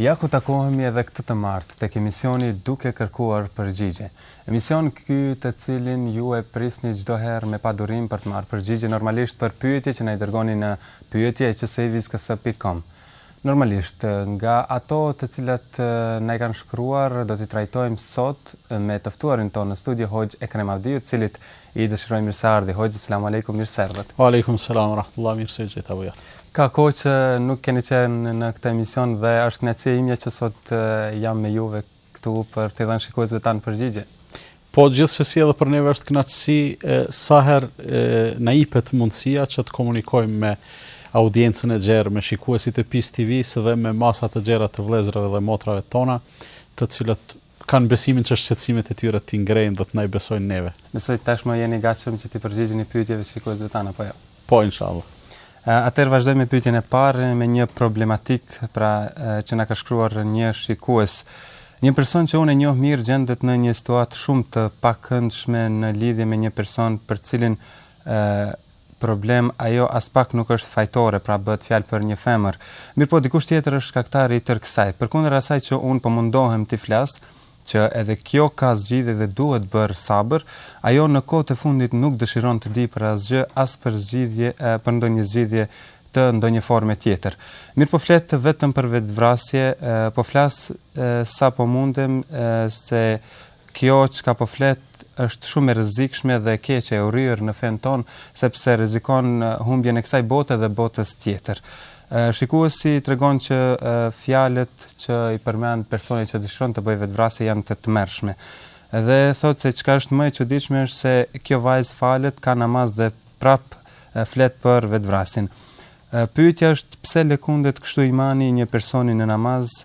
Ja ku takohemi edhe këtë të martë tek emisioni Duke kërkuar përgjigje. Emision ky të cilin ju e prisni çdo herë me padurim për të marrë përgjigje normalisht për pyetje që na i dërgoni në pyetje@peacetvks.com. Normalisht, nga ato të cilat na i kanë shkruar do t'i trajtojmë sot me të ftuarin tonë në studio Hoxhë Ekrem Avdiu të cilit i dëshiroj mirëseardhje hoxhë, selam alejkum, mirë se erdhët. Alejkum selam rahmetullah, mirë se ju gjeta. Ka kohë që nuk keni qenë në këtë emision dhe është kënaqësi e imja që sot jam me juve këtu për t'u dhënë shikuesve tanë përgjigje. Po gjithsesi edhe për neve është kënaqësi sa herë na jepet mundësia që të komunikojmë me audiencën e gjerë, me shikuesit e Peace TV-së dhe me masat e gjera të vëllezërve dhe motrave tona, të cilët Kanë besimin që shqetësimet e tyre t'i ngrejnë dhe të na i besojnë neve. Besoj tashmë jeni i gatshëm që t'u përgjigjeni pyetjeve të shikuesve tanë, apo jo? Po, inshallah. Atëherë vazhdojmë me pyetjen e parë, me një problematikë, pra, që na ka shkruar një shikues. Një person që unë e njoh mirë gjendet në një situatë shumë të pakëndshme në lidhje me një person për të cilin problem ajo aspak nuk është fajtore, pra bëhet fjalë për një femër. Mirëpo dikush tjetër është shkaktar i tërë kësaj. Përkundër asaj që unë po mundohem t'i flas, që edhe kjo ka zgjidhje dhe duhet bërë sabër, ajo në kohë të fundit nuk dëshiron të dijë për asgjë, as për zgjidhje, për ndonjë zgjidhje të ndonjë forme tjetër. Mirëpo flet vetëm për vetëvrasje, po flas sa po mundem se Kjo çka po flet është shumë e rrezikshme dhe e keqe e urryer në fenë tonë, sepse rrezikon humbjen e kësaj bote dhe botës tjetër. Shikuesi tregon që fjalët që i përmend personi që dëshiron të bëjë vetëvrasje janë të tmerrshme. Dhe thotë se çka është më e çuditshme është se kjo vajzë falet, ka namaz dhe prap flet për vetëvrasjen. Pyetja është pse lëkundet kështu imani i një personi në namaz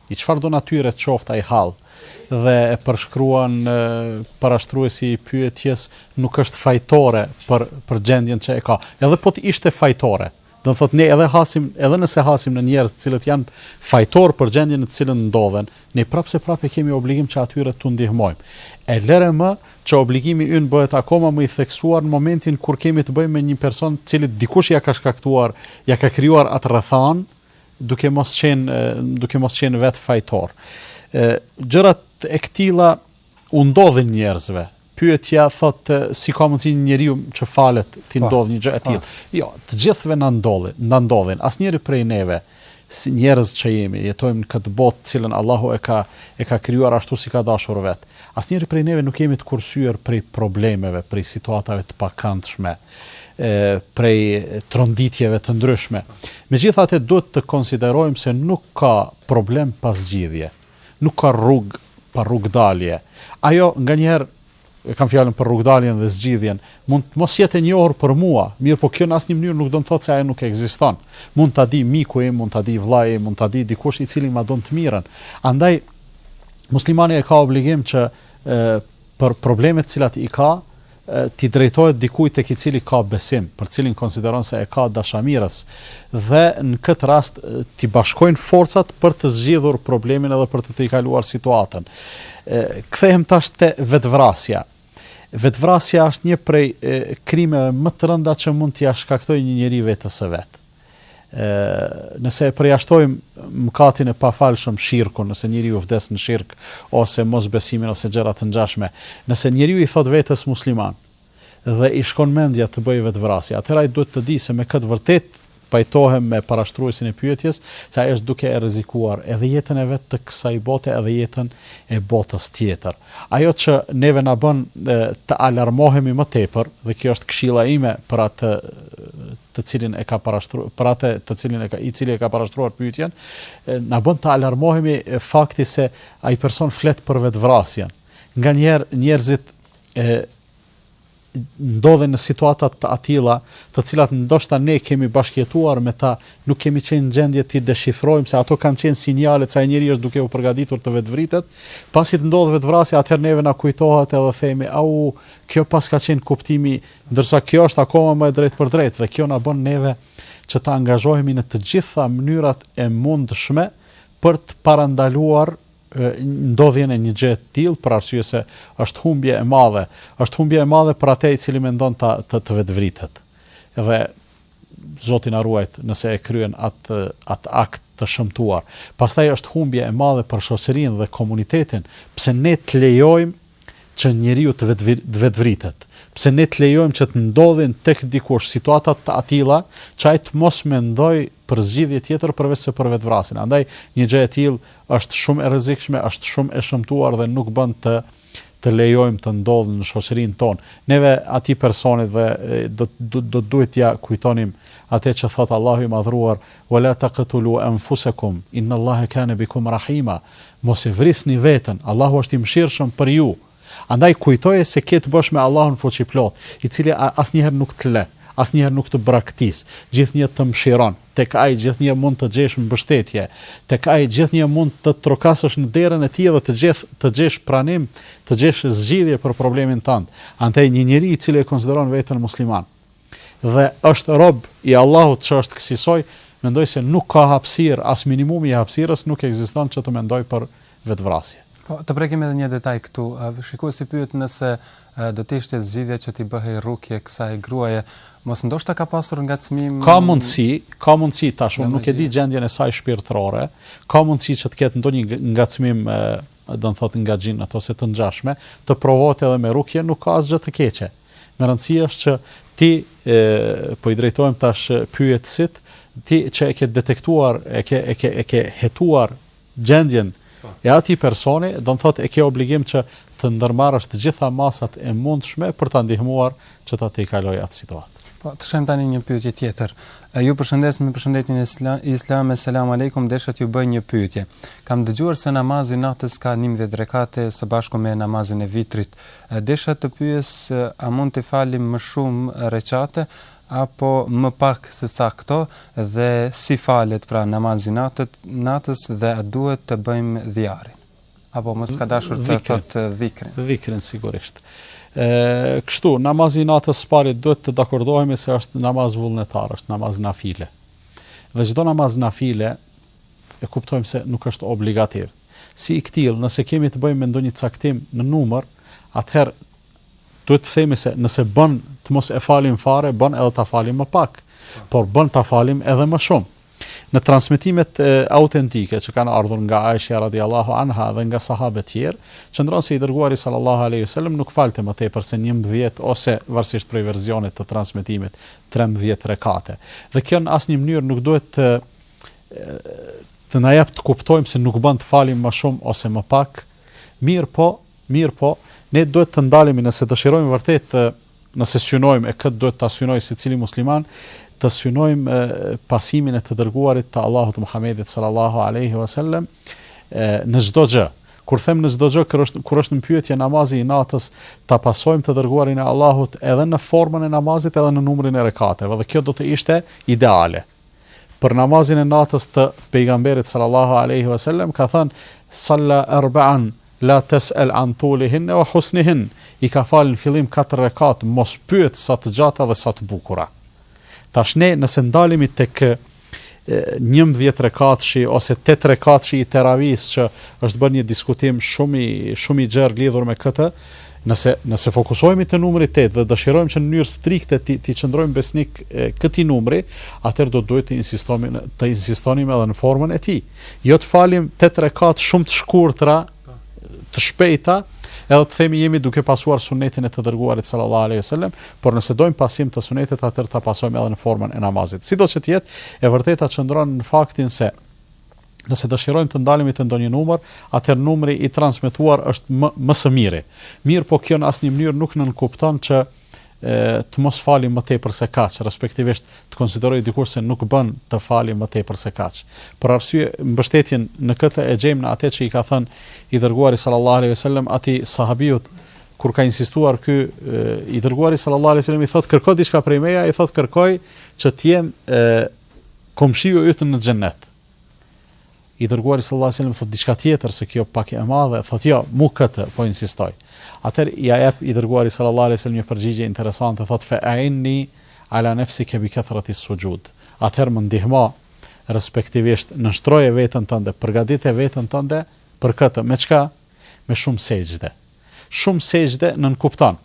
I çfarëdo natyre qoftë ai hall, dhe e përshkruan parashtruesi i pyetjes, nuk është fajtore për, për gjendjen që e ka. Edhe po të ishte fajtore, do të thotë ne edhe hasim, edhe nëse hasim në njerëz të cilët janë fajtor për gjendjen në të cilën ndodhen, ne prapse prapë kemi obligim që atyre t'u ndihmojmë. E lëre më që obligimi ynë bëhet akoma më i theksuar në momentin kur kemi të bëjmë me një person të cilit dikush ja ka shkaktuar, ja ka krijuar atë rrethanë, duke mos qenë duke mos qenë vet fajtor. Ë gjërat e këtilla u ndodhin njerëzve. Pyetja thotë si ka mundsi një njeriu që falet t'i ndodh një gjë e tillë. Jo, të gjithëve na ndodhin, na ndodhin. Asnjëri prej neve si njerëz që jemi, jetojmë në këtë botë të cilën Allahu e ka e ka krijuar ashtu si ka dashur vet. Asnjëri prej neve nuk jemi të kursyer prej problemeve, prej situatave të pakëndshme. prej tronditjeve të ndryshme. Megjithatë duhet të konsiderojmë se nuk ka problem pa zgjidhje. Nuk ka rrugë pa rrugëdalje. Ajo nganjëherë e kam fjalën për rrugëdaljen dhe zgjidhjen, mund të mos jetë e njohur për mua, mirëpo kjo në asnjë mënyrë nuk do të thotë se ajo nuk ekziston. Mund ta di miku im, mund ta di vëllai im, mund ta di dikush i cili ma don të mirën. Andaj muslimani e ka obligim që për problemet të cilat i ka, t'i drejtohet dikujt tek i cili ka besim, për cilin konsideron se e ka dashamirës dhe në këtë rast t'i bashkojnë forcat për të zgjidhur problemin edhe për të tejkaluar situatën. Kthehem tash te vetvrasja. Vetvrasja është një prej krimeve më të rënda që mund t'ia shkaktojë një njeri vetes së vet. nëse e përjashtojmë mëkatin e pafalshëm shirkun, nëse njeriu vdes në shirk ose mosbesimin ose gjëra të ngjashme, nëse njeriu i thotë vetes musliman dhe i shkon mendja të bëjë vetvrasje, atëherë ai duhet të di se me këtë vërtet pajtohem me parashtruesin e pyetjes, se ai është duke e rrezikuar edhe jetën e vet të kësaj bote edhe jetën e botës tjetër. Ajo që neve na bën të alarmohemi më tepër dhe kjo është këshilla ime për atë të cilin e ka parashtruar për atë të cilin e ka i cili e ka parashtruar pyetjen na bën të alarmohemi fakti se ai person flet për vetvrasjen nganjëherë njerëzit e ndodhen në situata të atilla, të cilat ndoshta ne kemi bashkëjetuar me ta, nuk kemi qenë në gjendje t'i deshifrojmë se ato kanë qenë sinjale se ai njeri është duke u përgatitur të vetëvritet, pasi të ndodhë vetëvrasja atëherë neve na kujtohet edhe themi au kjo paska qenë kuptimi, ndërsa kjo është akoma më e drejtpërdrejtë dhe kjo na bën neve që të angazhohemi në të gjitha mënyrat e mundshme për të parandaluar ndodhjen e një gjëje të tillë për arsye se është humbje e madhe, është humbje e madhe për atë i cili mendon ta të, të vetvritet. Dhe Zoti na ruajt nëse e kryen atë atë akt të shëmtuar. Pastaj është humbje e madhe për shoqërinë dhe komunitetin, pse ne të lejojmë që njeriu të vetëvritet, pse ne të lejojmë që të ndodhin tek dikush situata të atilla që ai të mos mendojë për zgjidhje tjetër përveç se për vetëvrasjen. Andaj një gjë e tillë është shumë e rrezikshme, është shumë e shëmtuar dhe nuk bën të të lejojmë të ndodhë në shoqërinë tonë. Neve atij personit edhe do të duhej t'ia kujtonim atë që thotë Allahu i madhëruar Wa la taqtulu anfusakum inna Allaha kana bikum rahima, Mos e vrisni veten, Allahu është i mëshirshëm për ju. Andaj kujtoje se ke të bësh me Allahun Fuqiplot, i cili asnjëherë nuk të lë, asnjëherë nuk të braktis, gjithnjë të mëshiron, tek Ai gjithnjë mund të gjesh mbështetje, tek Ai gjithnjë mund të trokasësh në derën e Tij dhe të gjesh, të gjesh pranim, të gjesh zgjidhje për problemin tënd. Andaj një njeri i cili e konsideron veten musliman, dhe është rob i Allahut që është kësisoj, mendoj se nuk ka hapësirë, as minimumi i hapësirës nuk ekziston që të mendojë për vetëvrasje. Po, të prekim edhe një detaj këtu. Shikuesi pyet nëse do të ishte zgjidhja që t'i bëhej rukje kësaj gruaje. Mos ndoshta ka pasur ngacmim. Ka mundësi, ka mundësi tash, unë nuk e di gjendjen e saj shpirtërore. Ka mundësi që të ketë ndonjë ngacmim, do të thotë nga xhinët ose të ngjashme, të provohet edhe me rukje, nuk ka asgjë të keqe. Me rëndësi është që ti e, po i drejtohem tash pyetësit, ti që e ke detektuar, e ke, e ke, e ke hetuar gjendjen po. e atij personi, do të thotë e ke obligim që të ndërmarrësh të gjitha masat e mundshme për ta ndihmuar që ta tejkalojë atë situatë. Po, të shohim tani një pyetje tjetër. E ju përshëndes me përshëndetjen islame, islame selam aleikum, desha t'ju bëj një pyetje. Kam dëgjuar se namazi i natës ka 11 rekate së bashku me namazin e vitrit. Desha të pyes a mund të falim më shumë rekate apo më pak se sa këto dhe si falet pra namazi i natës dhe a duhet të bëjmë dhiarin apo mos ka dashur të thotë dhikrin dhikrin sigurisht ë kështu namazi i natës së pari duhet të dakordohemi se është namaz vullnetar është namaz nafile dhe çdo namaz nafile e kuptojmë se nuk është obligativ. Si i këtillë, nëse kemi të bëjmë me ndonjë caktim në numër, atëherë duhet të themi se nëse bën të mos e falim fare, bën edhe ta falim më pak, por bën ta falim edhe më shumë. Në transmetimet e, autentike që kanë ardhur nga Aisha radhiyallahu anha dhe nga sahabët e tjerë, qëndron se i dërguari sallallahu alaihi wasallam nuk falte më tepër se 11 ose varësisht prej versionit të transmetimit 13 rekate. Dhe kjo në asnjë mënyrë nuk duhet të të na japë të kuptojmë se nuk bën të falim më shumë ose më pak. Mirëpo, mirëpo, ne duhet të ndalemi nëse dëshirojmë vërtet të nëse synojmë e këtë duhet ta synojë secili musliman, të synojmë pasimin e të dërguarit të Allahut Muhammedit sallallahu alaihi wasallam në çdo gjë. Kur them në çdo gjë, kur është kur është në pyetje namazi i natës, ta pasojmë të dërguarin e Allahut edhe në formën e namazit, edhe në numrin e rekateve. Dhe kjo do të ishte ideale. Për namazin e natës të Pejgamberit sallallahu alejhi ve sellem ka thënë salla arba'an la tes'el an tulihin wa husnihin. I ka falë në fillim katër rekat, mos pyet sa të gjata dhe sa të bukura. Tash ne nëse ndalemi tek 11 rekatshi ose 8 rekatshi i teravisë që është bërë një diskutim shumë i shumë i gjerë lidhur me këtë, Nëse, nëse fokusohemi te numri tetë dhe dëshirojmë që në mënyrë strikte t'i t'i qëndrojmë besnik këtij numri, atëherë do të duhej të insistomi të insistonim edhe në formën e tij. Jo të falim tetë rekat shumë të shkurtra, të shpejta, edhe të themi jemi duke pasuar sunetin e të dërguarit sallallahu alaihi wasallam, por nëse dojmë pasim të sunetit atëherë ta pasojmë edhe në formën e namazit. Sido që të jetë, e vërteta qëndron në faktin se Nëse dëshirojmë të ndalemi te ndonjë numër, atëherë numri i transmetuar është më më së miri. Mirpo kjo në asnjë mënyrë nuk nënkupton që e, të mos falim më tepër se kaq, respektivisht të konsiderojë dikush se nuk bën të falim më tepër se kaq. Për arsye mbështetjen në këtë e gjejmë në atë që i ka thënë i dërguari sallallahu alejhi wasallam atij sahabiut kur ka insistuar ky i dërguari sallallahu alejhi wasallam i thotë kërko diçka prej meja, i thotë kërkoj që të jem komshiu yt në xhennet. I dërguari sallallahu alajhi wasallam thotë diçka tjetër se kjo pak e madhe, thotë jo, mu këtë po insistoj. Atëherë ia jep i dërguari sallallahu alajhi wasallam një përgjigje interesante, thotë fa a'inni ala nafsika bi kathrati sujud. Atëherë më ndihmo respektivisht nënshtroje veten tënde, përgatite veten tënde për këtë me çka? Me shumë sexhde. Shumë sexhde nënkupton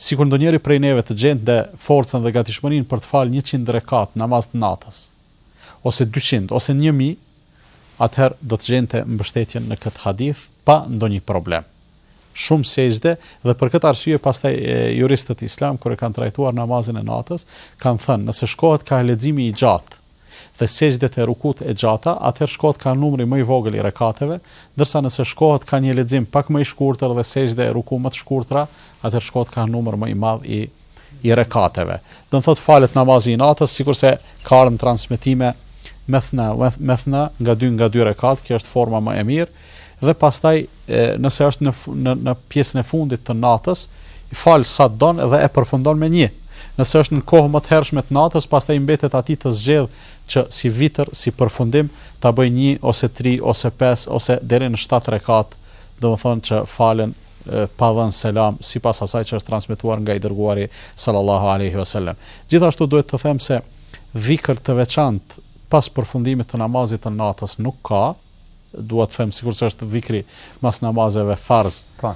sikur ndonjëri prej neve të gjente forcën dhe gatishmërinë për të falë 100 rekat namaz të natës. ose dyqind, ose një mijë, atëherë do të gjente mbështetjen në këtë hadith pa ndonjë problem. Shumë sexhde dhe për këtë arsye pastaj juristët islam kur e kanë trajtuar namazin e natës, kanë thënë, nëse shkohet ka leximi i gjatë dhe sexhdet e rukut e gjata, atëherë shkohet ka numri më i vogël i rekateve, ndërsa nëse shkohet ka një lexim pak më i shkurtër dhe sexhde e ruku më të shkurtra, atëherë shkohet ka numër më i madh i i rekateve. Domethënë falet namazi i natës, sikurse ka ardhur në transmetime methna methna nga dy nga dy rekat, kjo është forma më e mirë dhe pastaj nëse është në në në pjesën e fundit të natës, i fal sa don dhe e përfundon me një. Nëse është në kohë më të hershme të natës, pastaj i mbetet atij të zgjedhë që si vitër, si përfundim ta bëjë një ose tri ose pesë ose deri në shtatë rekat, domethënë që falen pa dhënë selam sipas asaj që është transmetuar nga i dërguari sallallahu alaihi wasallam. Gjithashtu duhet të them se dhikr të veçantë pas përfundimit të namazit të natës nuk ka, dua të them sikurse është dhikri mas namazeve farz. Po.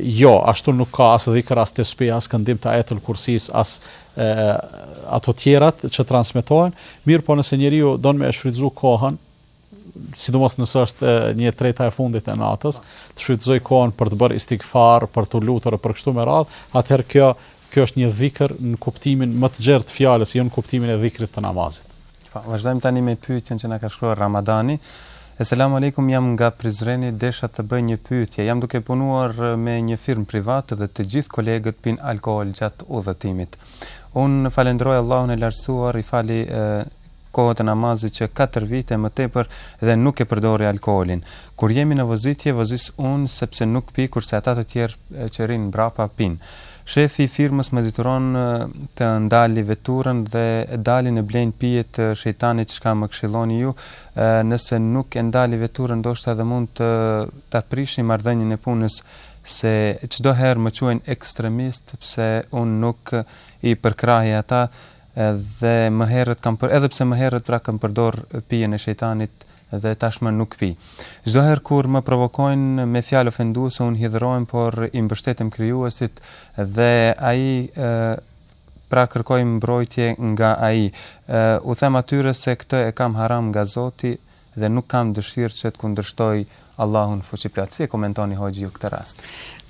Jo, ashtu nuk ka as dhikr as tesbih, as këndim të ajetul kursis, as e, ato tjerat që transmetohen, mirëpo nëse njeriu don me shfrytëzu kohën, sidomos nëse është një treta e fundit e natës, të shfrytëzoj kohën për të bërë istighfar, për të lutur për kështu me radhë, atëherë kjo kjo është një dhikr në kuptimin më të gjerë të fjalës, jo në kuptimin e dhikrit të namazit. Po, vazhdojmë tani me pyetjen që na ka shkruar Ramadani. Esselamu alejkum, jam nga Prizreni, desha të bëj një pyetje. Jam duke punuar me një firmë private dhe të gjithë kolegët pinë alkohol gjatë udhëtimit. Unë falenderoj Allahun e Lartësuar, i fali kohët e namazit që katër vite e më tepër dhe nuk e përdori alkoolin. Kur jemi në vozitje, vozis unë sepse nuk pi kurse ata të tjerë që rrinë mbrapa pinë. Shefi i firmës më detyron të ndali veturën dhe dalin e blejnë pije të shejtanit. Çka më këshilloni ju, nëse nuk e ndali veturën ndoshta edhe mund të ta prishin marrëdhënien e punës se çdo herë më quajnë ekstremist pse unë nuk i përkrahi ata Edhe më herët kam për, edhe pse më herët pra kam përdor pijen e shejtanit dhe tashmë nuk pi. Çdo herë kur më provokojnë me fjalë ofenduese unë hidhërohem por i mbështetem Krijuesit dhe ai ë pra kërkoj mbrojtje nga ai. Ë u them atyre se këtë e kam haram nga Zoti dhe nuk kam dëshirë që të kundërshtoj Allahun fuqiplotë. Si e komentoni hoxhë ju këtë rast?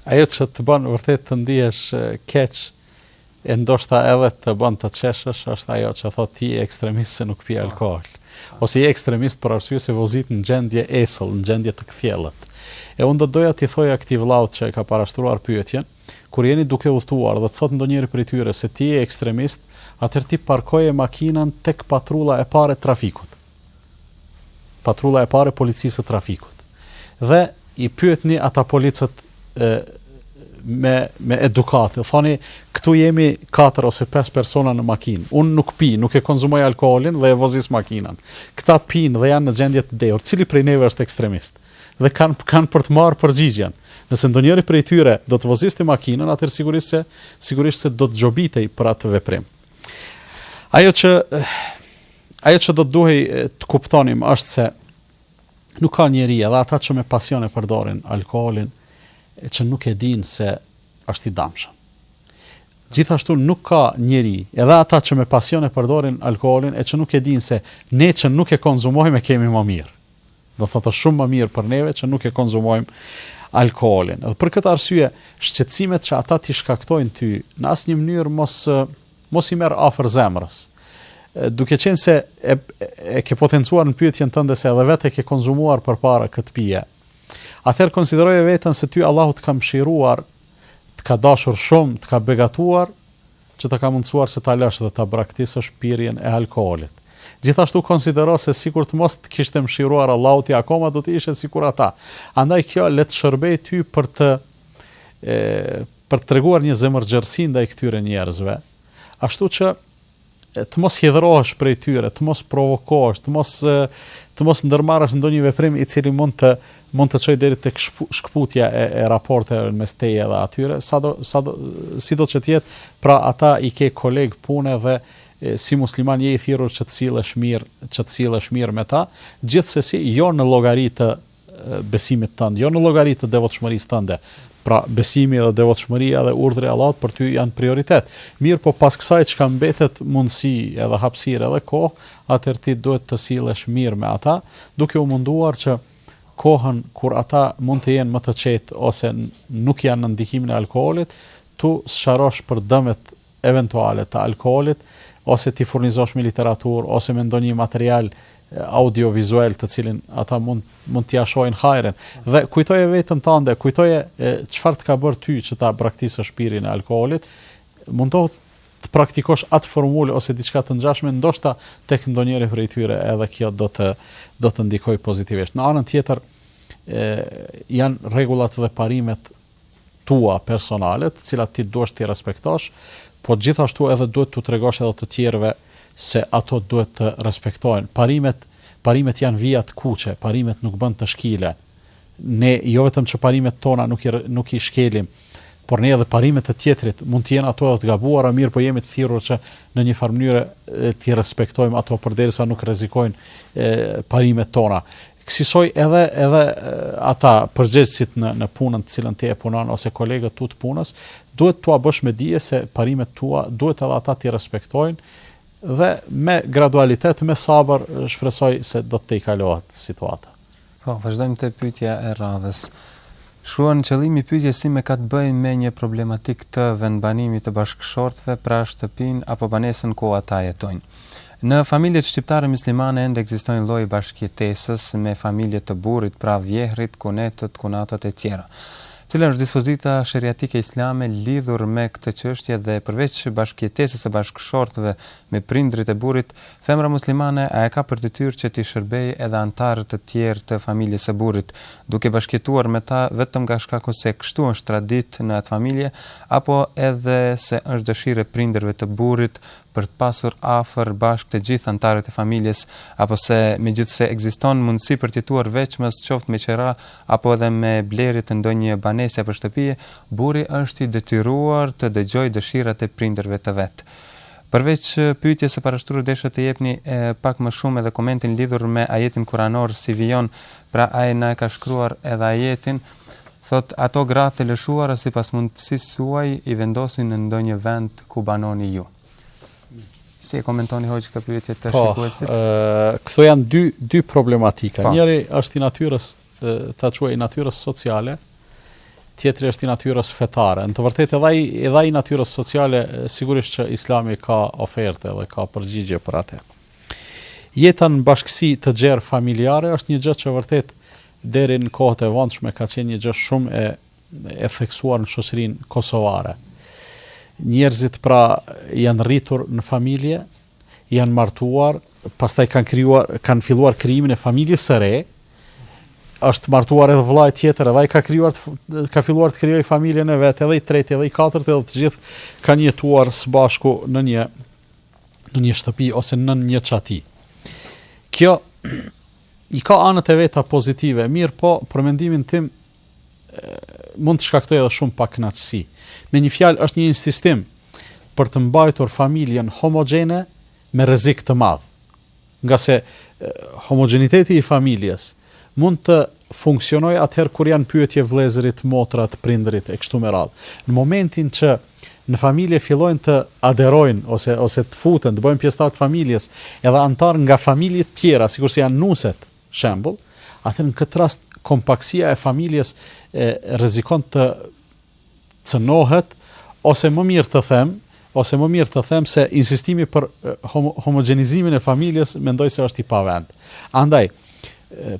Ajo që të bën vërtet të ndihesh keq e ndoshta edhe të bën të qeshësh, është ajo që thotë ti je ekstremist se nuk pi po. alkohol. Ose je ekstremist për arsye se vozit në gjendje esëll, në gjendje të kthjellët. E unë do doja t'i thoja këtij vëllaut që e ka parashtruar pyetjen, kur jeni duke udhëtuar dhe të thotë ndonjëri prej tyre se ti je ekstremist, atëherë ti parkoje makinën tek patrulla e parë e trafikut. Patrulla e parë e policisë së trafikut. Dhe i pyetni ata policët e, me me edukatë. Thoni, këtu jemi 4 ose 5 persona në makinë. Unë nuk pi, nuk e konsumoj alkoolin dhe e vozis makinën. Këta pinë dhe janë në gjendje të dehur. Cili prej neve është ekstremist? Dhe kanë kanë për të marrë përgjigjen. Nëse ndonjëri prej tyre do të voziste makinën, atëherë sigurisht se sigurisht se do të gjobitej për atë veprim. Ajo që ajo që do të duhej të kuptonim është se nuk ka njeri edhe ata që me pasion e përdorin alkoholin e që nuk e din se është i damshëm. Gjithashtu nuk ka njeri edhe ata që me pasion e përdorin alkoholin e që nuk e din se ne që nuk e konsumojmë e kemi më mirë. Do thotë shumë më mirë për neve që nuk e konsumojmë alkoolin. Dhe për këtë arsye, shqetësimet që ata t'i shkaktojnë ty, në asnjë mënyrë mos mos i merr afër zemrës. Duke qenë se e, e ke potencuar në pyetjen tënde se edhe vetë e ke konzumuar përpara këtë pije. Atëherë konsideroje veten se ty Allahu të ka mëshiruar, të ka dashur shumë, të ka begatuar që të ka mundësuar që ta lësh dhe ta braktisësh pirjen e alkoolit. Gjithashtu konsidero se sikur të mos të kishte mëshiruar Allahu ti akoma do të ishe sikur ata. Andaj kjo le të shërbejë ty për të e, për të treguar një zemërgjerësi ndaj këtyre njerëzve, ashtu që të mos hidhrohesh prej tyre, të mos provokohesh, të mos të mos ndërmarrësh ndonjë veprim i cili mund të mund të çojë deri tek shkëputja e raporteve mes teje dhe atyre, sado, sado, sido që të jetë, pra ata i ke kolegë pune dhe si musliman je i thirrur që të sillesh mirë, që të sillesh mirë me ta, gjithsesi jo në llogari të besimit tënd, jo në llogari të devotshmërisë tënde. Pra besimi dhe devotshmëria dhe urdhri i Allahut për ty janë prioritet. Mirëpo pas kësaj çka mbetet mundësi edhe hapësirë edhe kohë, atëherë ti duhet të sillesh mirë me ata, duke u munduar që kohën kur ata mund të jenë më të qetë ose nuk janë në ndikimin e alkoolit, t'u sqarosh për dëmet eventuale të alkoolit ose t'i furnizosh me literaturë ose me ndonjë material audiovizual të cilin ata mund mund t'ia shohin hajrin. Dhe kujtoje veten tande, kujtoje çfarë të ka bërë ty që ta braktisësh pirjen e alkoolit, mundohu të praktikosh atë formulë ose diçka të ngjashme, ndoshta tek ndonjëri prej tyre edhe kjo do të do të ndikojë pozitivisht. Në anën tjetër, ë janë rregullat dhe parimet tua personale, të cilat ti duhet t'i respektosh, por gjithashtu edhe duhet t'u tregosh edhe të tjerëve se ato duhet të respektohen. Parimet, parimet janë vija të kuqe, parimet nuk bën të shkile. Ne jo vetëm që parimet tona nuk i, nuk i shkelim, por ne edhe parimet e tjetrit, mund të jenë ato edhe të gabuara, mirëpo jemi të thirrur që në një farë mënyre t'i respektojmë ato përderisa nuk rrezikojnë parimet tona. Kësisoj edhe edhe ata përgjegjësit në në punën të cilën ti e punon ose kolegët tu të punës, duhet t'ua bësh me dije se parimet tua duhet edhe ata t'i respektojnë dhe me gradualitet, me sabër, shpresoj se do të tejkalohet situata. Po, vazhdojmë te pyetja e radhës. Shkruan, Qëllimi i pyetjes sime ka të bëjë me një problematikë të vendbanimit të bashkëshortëve pra shtëpinë apo banesën ku ata jetojnë. Në familjet shqiptare myslimane ende ekzistojnë lloji i bashkëjetesës me familje të burrit, pra vjehrrit, kunetët, kunatat etj. Cila është dispozita sheriatike islame lidhur me këtë çështje dhe përveç bashkëjetesës së bashkëshortëve me prindërit e burrit, Femra muslimane a e ka për detyrë që t'i shërbejë edhe anëtarët e tjerë të familjes së burrit, duke bashkëjetuar me ta vetëm nga shkaku se kështu është traditë në atë familje apo edhe se është dëshirë e prindërve të burrit për të pasur afër bashkë të gjithë anëtarët e familjes apo se megjithëse ekziston mundësi për të jetuar veçmas qoftë me qira apo edhe me blerje të ndonjë banese apo shtëpie, burri është i detyruar të dëgjojë dëshirat e prindërve të vet. Përveç pyetjes së parashtruar desha të jepni pak më shumë edhe komentin lidhur me ajetin kuranor si vijon pra ai na e ka shkruar edhe ajetin thotë ato gra të lëshuara sipas mundësisë suaj i vendosin në ndonjë vend ku banoni ju Si e komentoni hoxhë këtë pyetje të po, shikuesit? Po, këto janë dy, dy problematika. Po. Njëri është i natyrës ta quaj natyrës sociale, tjetri është i natyrës fetare. Në të vërtetë edhe i, edhe i natyrës sociale, sigurisht që islami ka ofertë dhe ka përgjigje për atë. Jeta në bashkësi të gjerë familjare është një gjë që vërtet deri në kohët e vonshme ka qenë një gjë shumë e, e theksuar në shoqërinë kosovare. Njerëzit pra janë rritur në familje, janë martuar, pastaj kanë krijuar, kanë filluar krijimin e familjes së re. Është martuar edhe vëllai tjetër, edhe ai ka krijuar ka filluar të krijojë familjen e vet, edhe i tretë, edhe i katërt, edhe të gjithë kanë jetuar së bashku në një në një shtëpi ose nën një çati. Kjo i ka anët e veta pozitive, mirëpo për mendimin tim mund të shkaktojë edhe shumë pakënaqësi. Me një fjalë, është një insistim për të mbajtur familjen homogjene me rrezik të madh. Ngase homogjeniteti i familjes mund të funksionojë atëherë kur janë në pyetje vëllezërit, motrat, prindërit e kështu me radhë. Në momentin që në familje fillojnë të aderojnë ose ose të futen, të bëhen pjesëtarë të familjes, edhe anëtarë nga familje të tjera, sikurse janë nuset, shembull, atëherë në këtë rast kompaktësia e familjes e rrezikon të cenohet ose më mirë të them, ose më mirë të them se insistimi për homo, homogjenizimin e familjes mendoj se është i pavend. Andaj,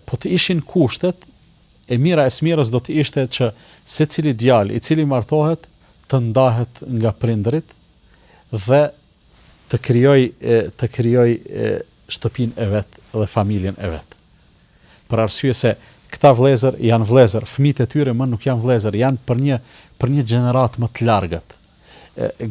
po të ishin kushtet, e mira e së mirës do të ishte që secili djalë i cili martohet të ndahet nga prindërit dhe të krijojë të krijojë shtëpinë e vet dhe familjen e vet. Për arsye se këta vëllezër janë vëllezër, fëmijët e tyre më nuk janë vëllezër, janë për një për një gjeneratë më të largët.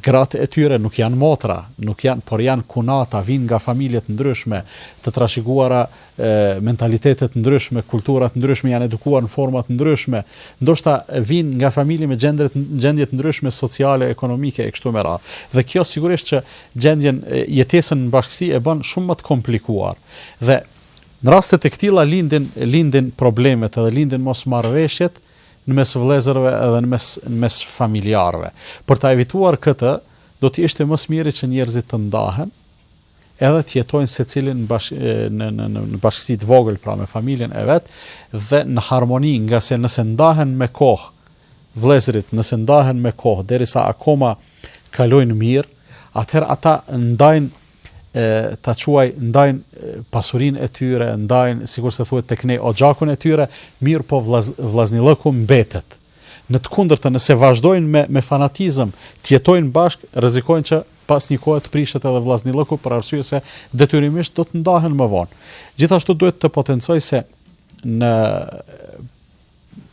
Gratë e tyre nuk janë motra, nuk janë, por janë kunata, vijnë nga familje të ndryshme, të trashëguara mentalitete të ndryshme, kultura të ndryshme, janë edukuar në forma të ndryshme, ndoshta vijnë nga familje me gjendje gjendje të ndryshme sociale, ekonomike e kështu me radhë. Edhe kjo sigurisht që gjendjen jetesën në bashkësi e bën shumë më të komplikuar. Dhe në rastet e këtilla lindin lindin problemet dhe lindin mosmarrëveshjet në mes vëllezërve edhe në mes në mes familjarëve. Për ta evituar këtë, do të ishte më së miri që njerëzit të ndahen, edhe të jetojnë secili në bash në në në në bashkësi të vogël pra me familjen e vet dhe në harmoni, ngase nëse ndahen me kohë vëllezërit, nëse ndahen me kohë derisa akoma kalojnë mirë, atëherë ata ndajnë e ta quaj ndajnë pasurinë e tyre, ndajnë sikurse thuhet tek ne oxhakun e tyre, mirëpo vllaznillëku mbetet. Në të kundërtën, nëse vazhdojnë me me fanatizëm të jetojnë bashkë, rrezikojnë që pas një kohe të prishet edhe vllaznillëku për arsye se detyrimisht do të ndahen më vonë. Gjithashtu duhet të potencoj se në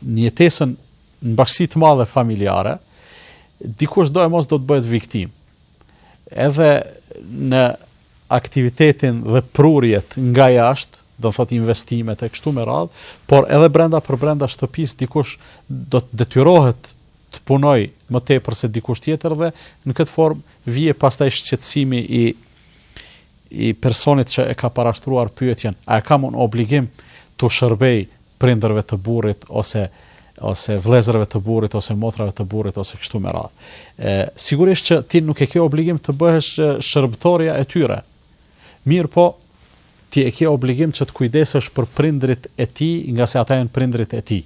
një jetesën në bashkësi të madhe familjare, dikush do e mos do të bëhet viktimë. edhe në aktivitetin dhe prurjet nga jashtë, do të thotë investimet e kështu me radhë, por edhe brenda për brenda shtëpisë dikush do të detyrohet të punojë më tepër se dikush tjetër dhe në këtë formë vjen pastaj shqetësimi i i personit që e ka parashtruar pyetjen, a e kam unë obligim t'u shërbej prindërve të burrit ose ose vëllezërve të burrit ose motrave të burrit ose kështu me radhë. Ë sigurisht që ti nuk e ke obligim të bëhesh shërbëtorja e tyre. Mirëpo, ti e ke obligim që të kujdesesh për prindrit e tij, ngase ata janë prindrit e tij.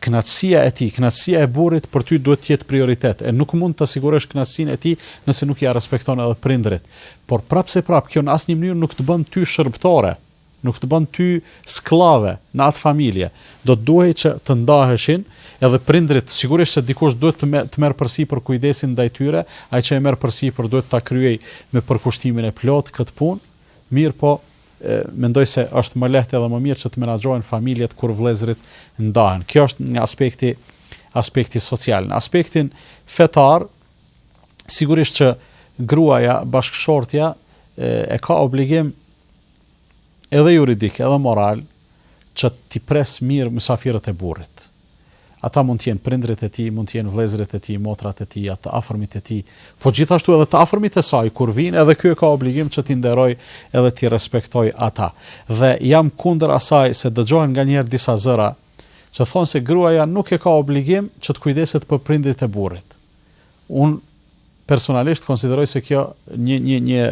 Kënaqësia e tij, kënaqësia e burrit për ty duhet të jetë prioritet, e nuk mund ta sigurosh kënaqësinë e tij nëse nuk ia respekton edhe prindërit. Por prapëseprapë kjo në asnjë mënyrë nuk të bën ty shërbëtore, nuk të bën ty skllave në atë familje. Do të duhej që të ndaheshin, edhe prindërit sigurisht se dikush duhet të të merr përsipër kujdesin ndaj tyre, ai që e merr përsipër duhet ta kryejë me përkushtimin e plotë këtë punë, mirëpo Mendoj se është më lehtë edhe më mirë që të menaxhohen familjet kur vëllezërit ndahen. Kjo është nga aspekti aspekti social. Në aspektin fetar, sigurisht që gruaja, bashkëshortja e ka obligim edhe juridik, edhe moral që t'i presë mirë mysafirët e burrit. Ata mund të jenë prindërit e tij, mund të jenë vëllezërit e tij, motrat e tij, të afërmit e tij, por gjithashtu edhe të afërmit e saj, kur vijnë, edhe ky e ka obligim që t'i nderojë edhe t'i respektojë ata. Dhe jam kundër asaj se dëgjohen nganjëherë disa zëra që thonë se gruaja nuk e ka obligim që të kujdeset për prindërit e burrit. Unë personalisht konsideroj se kjo një një një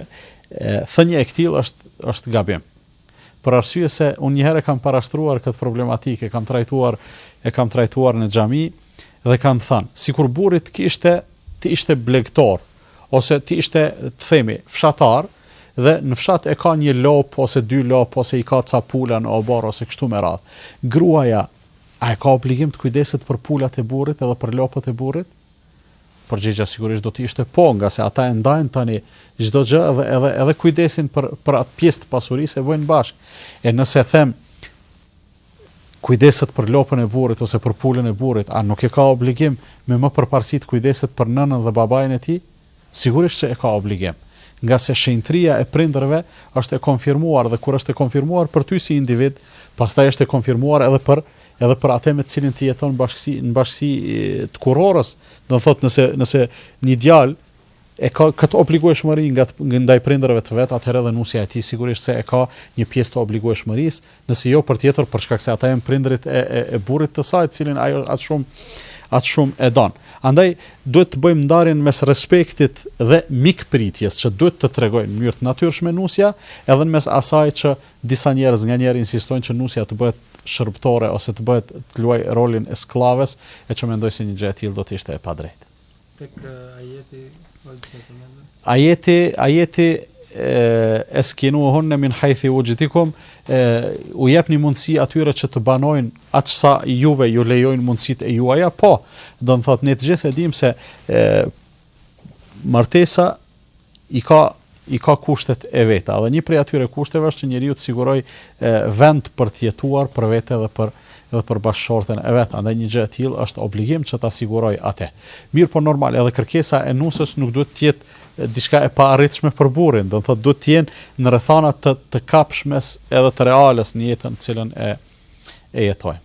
thënie e këtillë është është gabim. Për arsye se unë një herë e kam parashtruar këtë problematikë, e kam trajtuar, e kam trajtuar në xhami dhe kam thënë, sikur burri të kishte të ishte blegtor ose të ishte të themi fshatar dhe në fshat e ka një lopë ose dy lopë ose i ka ca pula në oborr ose kështu me radhë. Gruaja a e ka obligim të kujdeset për pulat e burrit edhe për lopët e burrit? Përgjigja sigurisht do të ishte po, ngase ata e ndajnë tani çdo gjë dhe edhe edhe kujdesin për për atë pjesë të pasurisë e bëjnë bashkë. E nëse them kujdeset për lopën e burrit ose për pulën e burrit, a nuk e ka obligim me më përparësi të kujdeset për nënën dhe babain e tij? Sigurisht se e ka obligim. Ngase shenjtëria e prindërve është e konfirmuar dhe kur është e konfirmuar për ty si individ, pastaj është e konfirmuar edhe për edhe për atë me të cilin ti jeton në bashkësi në bashkësi të kurorës, do të thotë nëse nëse një djalë e ka këtë obligueshmëri nga ndaj prindërve të vet, atëherë edhe nusja e tij sigurisht se e ka një pjesë të obligueshmërisë nëse jo për tjetër për shkak se ata janë prindërit e e, e burrit të saj, të cilin ajo aq shumë aq shumë e don. Andaj duhet të bëjmë ndarjen mes respektit dhe mikpritjes që duhet të tregojë në mënyrë të natyrshme nusja, edhe në mes asaj që disa njerëz nganjëherë insistojnë që nusja të bëhet shërbëtore ose të bëhet të luajë rolin e skllaves, e që mendoj se një gjë e tillë do të ishte e padrejtë. Tek ajeti, po e ke përmendë? Ajeti, ajeti, eskinuhunne min hajthu uxhdikum, u jepni mundësi atyre që të banojnë aq sa juve ju lejojnë mundësitë e juaja, po, do me thonë, ne të gjithë e dim se e, martesa i ka i ka kushtet e veta dhe një prej atyre kushteve është që njeriu të sigurojë vend për të jetuar për vete dhe për edhe për bashkëshorten e vet, andaj një gjë e tillë është obligim që ta sigurojë atë. Mirëpo normal, edhe kërkesa e nuses nuk duhet të jetë diçka e paarritshme për burrin, do të thotë duhet të jenë në rrethana të të kapshmes edhe të reales në jetën të cilën e e jetojmë.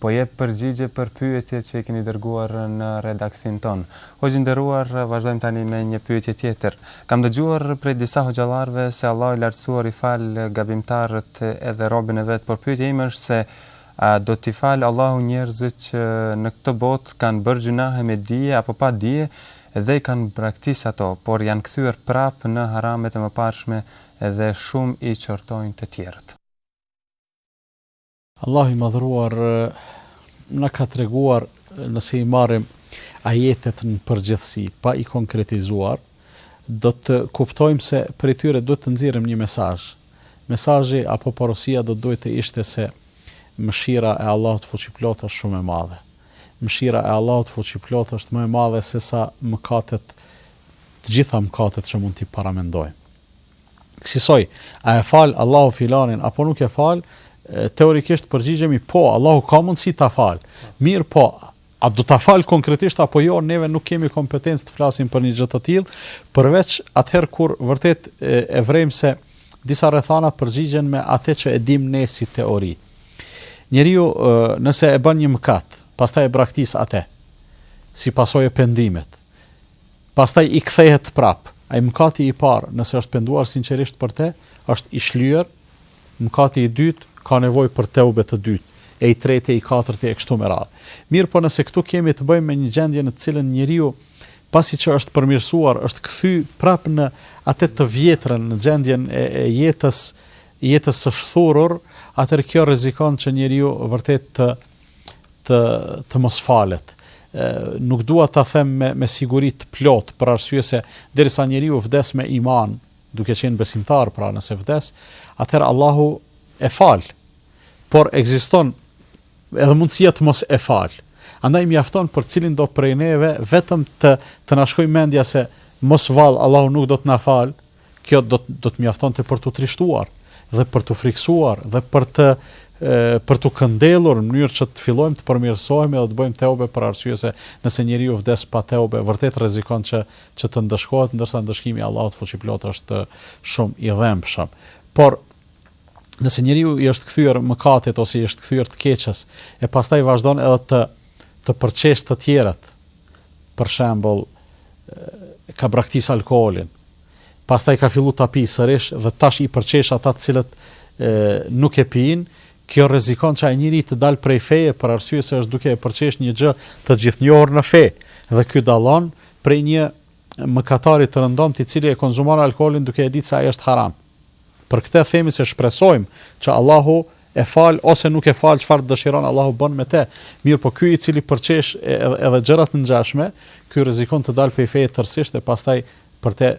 Po jep përgjigje për pyetjet që i keni dërguar në redaksinë tonë. Hoxhë i nderuar, vazhdojmë tani me një pyetje tjetër. Kam dëgjuar prej disa hoxhallarëve se Allahu i Lartësuar i fal gabimtarët edhe robin e vet, por pyetja ime është se a do t'i falë Allahu njerëzit që në këtë botë kanë bërë gjynahe me dije apo pa dije dhe i kanë braktis ato, por janë kthyer prapë në haramet e mëparshme dhe shumë i qortojnë të tjerët. Allahu i Madhëruar na ka treguar nëse i marrim ajetet në përgjithësi pa i konkretizuar, do të kuptojmë se prej tyre duhet të nxjerrim një mesazh. Mesazhi apo porosia do të duhej të ishte se mëshira e Allahut fuqiplot është shumë e madhe. Mëshira e Allahut fuqiplot është më e madhe sesa mëkatet, të gjitha mëkatet që mund t'i paramendojmë. Kësisoj, a e fal Allahu filanin, apo nuk e fal, teorikisht përgjigjemi, po, Allahu ka mundësi ta falë. Mirëpo, a do ta falë konkretisht, apo jo, neve nuk kemi kompetencë të flasim për një gjë të tillë, përveç atëherë kur vërtet e vërejmë se disa rrethana përgjigjen me atë që e dimë ne si teori. Njeriu, nëse e bën një mëkat, pastaj e braktis atë, si pasojë e pendimit, Pastaj i kthehet prapë. Ai mëkati i parë, nëse është penduar sinqerisht për te, është i shlyer, mëkati i dytë ka nevojë për teube të dytë, e i treti, i katërti e kështu me radhë. Mirëpo nëse këtu kemi të bëjmë me një gjendje në të cilën njeriu pasi që është përmirësuar, është kthy prapë në atë të vjetrën, në gjendjen e, e jetës jetës së shthurur, atëherë kjo rrezikon që njeriu vërtet të të të mos falet. Ë nuk dua ta them me me siguri të plot për arsye se derisa njeriu vdes me iman, duke qenë besimtar, pra nëse vdes, atëherë Allahu e fal. Por ekziston edhe mundësia të mos e fal. Andaj mjafton për cilindo prej neve vetëm të të na shkojë mendja se mos vallë Allahu nuk do të na fal, Kjo do të do të mjaftonte për t'u trishtuar dhe për t'u frikësuar dhe për t'u për t'u këndellur në mënyrë që të fillojmë të përmirësohemi dhe të bëjmë teube për arsye se nëse njeriu vdes pa teube vërtet rrezikon që që të ndëshkohet ndërsa ndëshkimi i Allahut fuqiplotë është shumë i dhembshëm por nëse njeriu i është kthyer mëkatit ose i është kthyer të keqes e pastaj vazhdon edhe të të përqesh të tjerët për shembull, ka braktis alkoolin, pastaj ka fillu ta pi sërish dhe tash i përqesh ata të cilët nuk e pin, kjo rrezikon që ai njeri të dalë prej feje për arsye se është duke e përqesh një gjë të gjithnjohur në fe dhe ky dallon prej një mëkatari të rëndomtë i cili e konsumon alkoolin duke e ditë se ai është haram. Për këtë themi se shpresojmë që Allahu e fal ose nuk e fal çfarë dëshiron Allahu bën me te. Mirëpo ky i cili përqesh edhe edhe gjëra të ngjashme, ky rrezikon të dalë prej feje tërësisht e pastaj për te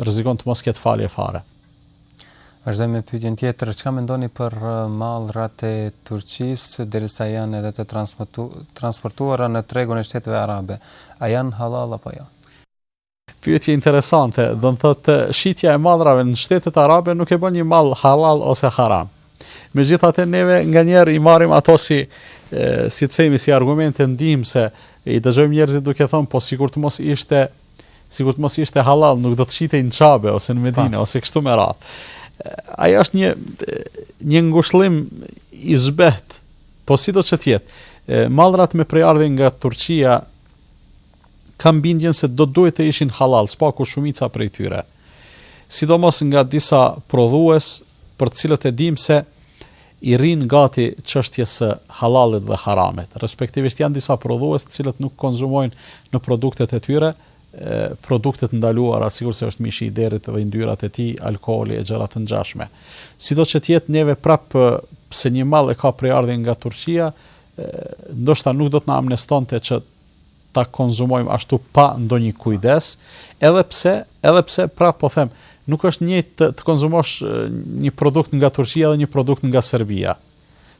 rrezikon të mos ketë falje fare. Vazhdojmë me pyetjen tjetër, çka mendoni për mallrat e Turqisë derisa janë edhe të transportuara në tregun e shteteve arabe? A janë hallall apo jo? Pyetje interesante, do të thotë shitja e mallrave në shtetet arabe nuk e bën një mall hallall ose haram. Megjithatë neve nganjëherë i marrim ato si e, si të themi si argumente ndihmëse, i dëgjojmë njerëzit duke thonë po sikur të mos ishte sikur të mos ishte hallall, nuk do të shitej në Qabe ose në Medinë ose kështu me radhë. Ai është një një ngushëllim i zbehtë, po sido që të jetë. Mallrat me prejardhje nga Turqia Kam bindjen se do duhej të ishin halal, së paku shumica prej tyre. Sidomos nga disa prodhues për të cilët e dimë se i rrinë gati çështjes së halallit dhe haramit. Respektivisht janë disa prodhues të cilët nuk konzumojnë në produktet e tyre produkte të ndaluara, sikurse është mishi i derrit dhe yndyrat e tij, alkooli e gjëra të ngjashme. Sido që të jetë neve prapë pse një mall e ka prejardhjen nga Turqia, ndoshta nuk do të na amnestonte që ta konzumojmë ashtu pa ndonjë kujdes, edhe pse, edhe pse prapë po them, nuk është njëjtë të, të konzumosh një produkt nga Turqia dhe një produkt nga Serbia.